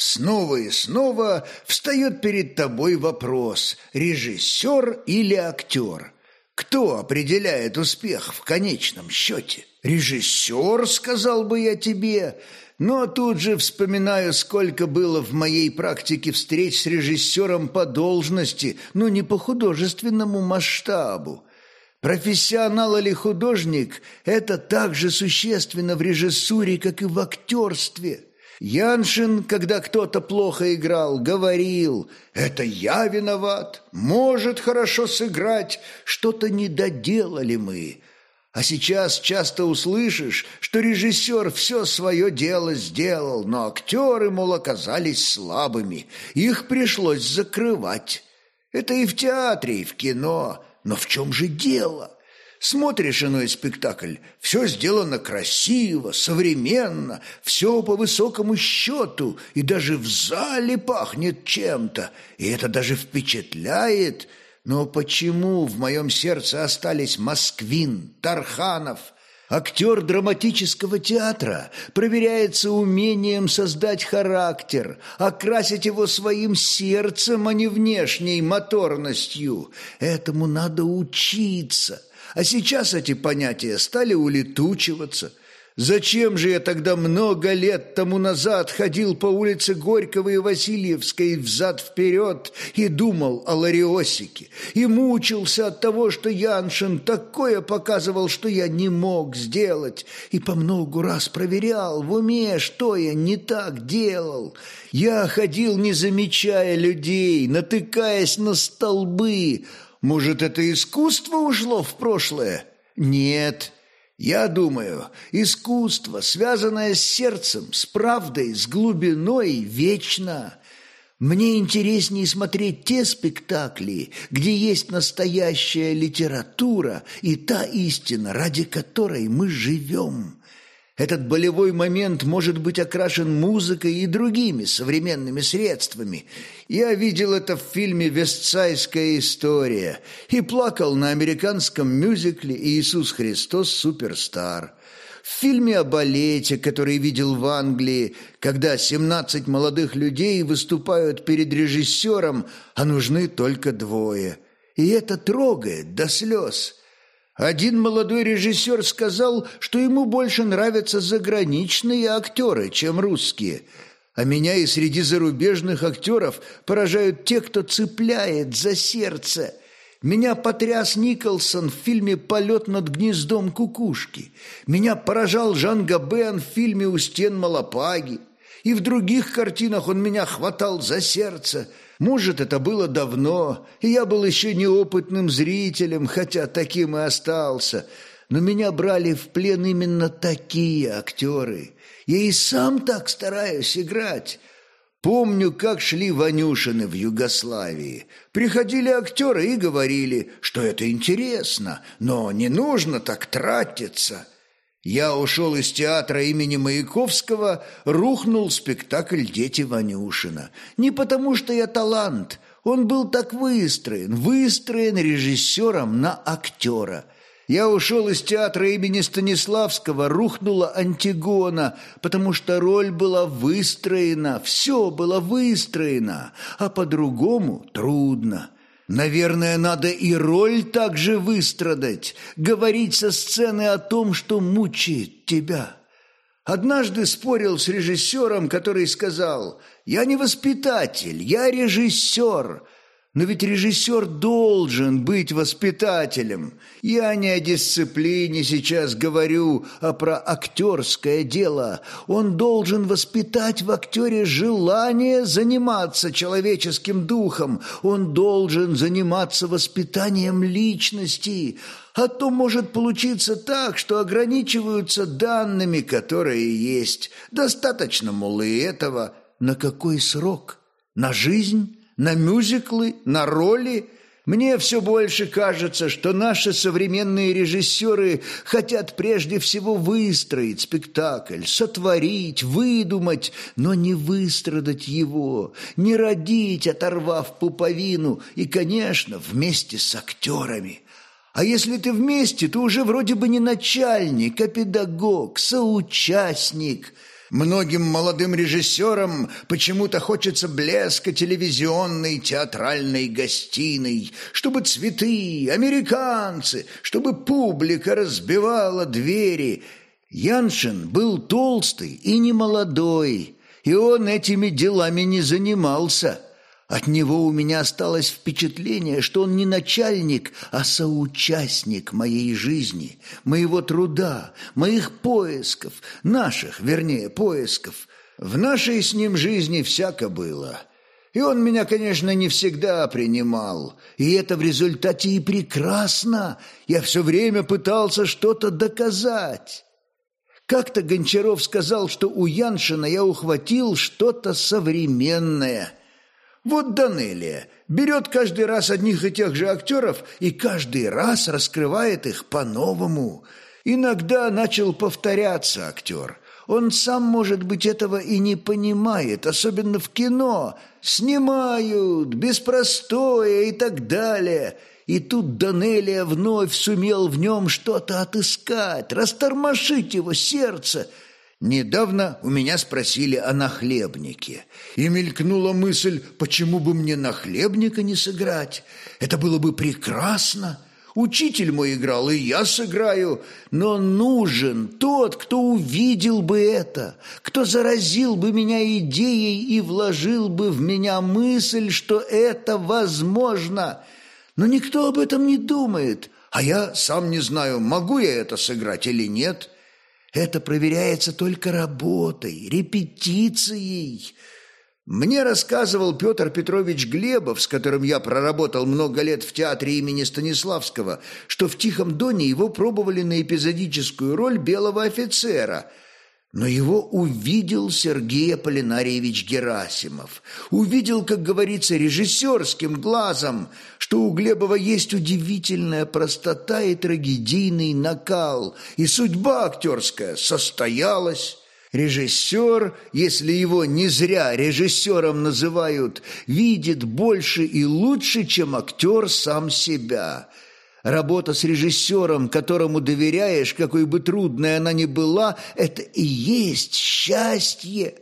Снова и снова встает перед тобой вопрос – режиссер или актер? Кто определяет успех в конечном счете? Режиссер, сказал бы я тебе, но тут же вспоминаю, сколько было в моей практике встреч с режиссером по должности, но не по художественному масштабу. Профессионал или художник – это так же существенно в режиссуре, как и в актерстве – Яншин, когда кто-то плохо играл, говорил «Это я виноват, может хорошо сыграть, что-то не доделали мы». А сейчас часто услышишь, что режиссер все свое дело сделал, но актеры, мол, оказались слабыми, их пришлось закрывать. Это и в театре, и в кино, но в чем же дело?» Смотришь иной спектакль, все сделано красиво, современно, все по высокому счету, и даже в зале пахнет чем-то, и это даже впечатляет. Но почему в моем сердце остались Москвин, Тарханов, Актер драматического театра проверяется умением создать характер, окрасить его своим сердцем, а не внешней моторностью. Этому надо учиться. А сейчас эти понятия стали улетучиваться. Зачем же я тогда много лет тому назад ходил по улице Горького и Васильевской взад-вперед и думал о Лариосике, и мучился от того, что Яншин такое показывал, что я не мог сделать, и по многу раз проверял в уме, что я не так делал. Я ходил, не замечая людей, натыкаясь на столбы, может, это искусство ушло в прошлое? Нет. Я думаю, искусство, связанное с сердцем, с правдой, с глубиной, вечно. Мне интереснее смотреть те спектакли, где есть настоящая литература и та истина, ради которой мы живем. Этот болевой момент может быть окрашен музыкой и другими современными средствами. Я видел это в фильме «Вестсайская история» и плакал на американском мюзикле «Иисус Христос Суперстар». В фильме о балете, который видел в Англии, когда 17 молодых людей выступают перед режиссером, а нужны только двое. И это трогает до слез – один молодой режиссер сказал, что ему больше нравятся заграничные актеры, чем русские. А меня и среди зарубежных актеров поражают те, кто цепляет за сердце. Меня потряс Николсон в фильме «Полет над гнездом кукушки». Меня поражал Жан Габен в фильме «У стен Малапаги». И в других картинах он меня хватал за сердце – может, это было давно, и я был еще неопытным зрителем, хотя таким и остался. Но меня брали в плен именно такие актеры. Я и сам так стараюсь играть. Помню, как шли Ванюшины в Югославии. Приходили актеры и говорили, что это интересно, но не нужно так тратиться. Я ушел из театра имени Маяковского, рухнул спектакль «Дети Ванюшина». Не потому, что я талант, он был так выстроен, выстроен режиссером на актера. Я ушел из театра имени Станиславского, рухнула Антигона, потому что роль была выстроена, все было выстроено, а по-другому трудно. Наверное, надо и роль также выстрадать, говорить со сцены о том, что мучает тебя. Однажды спорил с режиссером, который сказал, «Я не воспитатель, я режиссер». Но ведь режиссер должен быть воспитателем. Я не о дисциплине сейчас говорю, а про актерское дело. Он должен воспитать в актере желание заниматься человеческим духом. Он должен заниматься воспитанием личности. А то может получиться так, что ограничиваются данными, которые есть. Достаточно, мол, и этого. На какой срок? На жизнь? На мюзиклы, на роли. Мне все больше кажется, что наши современные режиссеры хотят прежде всего выстроить спектакль, сотворить, выдумать, но не выстрадать его, не родить, оторвав пуповину, и, конечно, вместе с актерами. А если ты вместе, то уже вроде бы не начальник, а педагог, соучастник – Многим молодым режиссерам почему-то хочется блеска телевизионной театральной гостиной, чтобы цветы, американцы, чтобы публика разбивала двери. Яншин был толстый и немолодой, и он этими делами не занимался. От него у меня осталось впечатление, что он не начальник, а соучастник моей жизни, моего труда, моих поисков, наших, вернее, поисков. В нашей с ним жизни всяко было. И он меня, конечно, не всегда принимал. И это в результате и прекрасно. Я все время пытался что-то доказать. Как-то Гончаров сказал, что у Яншина я ухватил что-то современное – вот Данелия берет каждый раз одних и тех же актеров и каждый раз раскрывает их по-новому. Иногда начал повторяться актер. Он сам, может быть, этого и не понимает, особенно в кино. Снимают, без простоя и так далее. И тут Данелия вновь сумел в нем что-то отыскать, растормошить его сердце – Недавно у меня спросили о нахлебнике, и мелькнула мысль, почему бы мне нахлебника не сыграть? Это было бы прекрасно. Учитель мой играл, и я сыграю, но нужен тот, кто увидел бы это, кто заразил бы меня идеей и вложил бы в меня мысль, что это возможно. Но никто об этом не думает, а я сам не знаю, могу я это сыграть или нет». Это проверяется только работой, репетицией. Мне рассказывал Петр Петрович Глебов, с которым я проработал много лет в театре имени Станиславского, что в «Тихом доне» его пробовали на эпизодическую роль белого офицера – но его увидел Сергей Аполлинарьевич Герасимов. Увидел, как говорится, режиссерским глазом, что у Глебова есть удивительная простота и трагедийный накал, и судьба актерская состоялась. Режиссер, если его не зря режиссером называют, видит больше и лучше, чем актер сам себя – Работа с режиссером, которому доверяешь, какой бы трудной она ни была, это и есть счастье.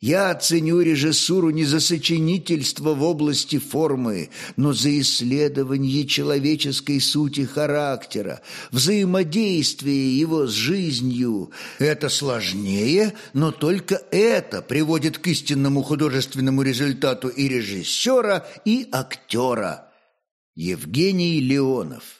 Я ценю режиссуру не за сочинительство в области формы, но за исследование человеческой сути характера, взаимодействие его с жизнью. Это сложнее, но только это приводит к истинному художественному результату и режиссера, и актера. Евгений Леонов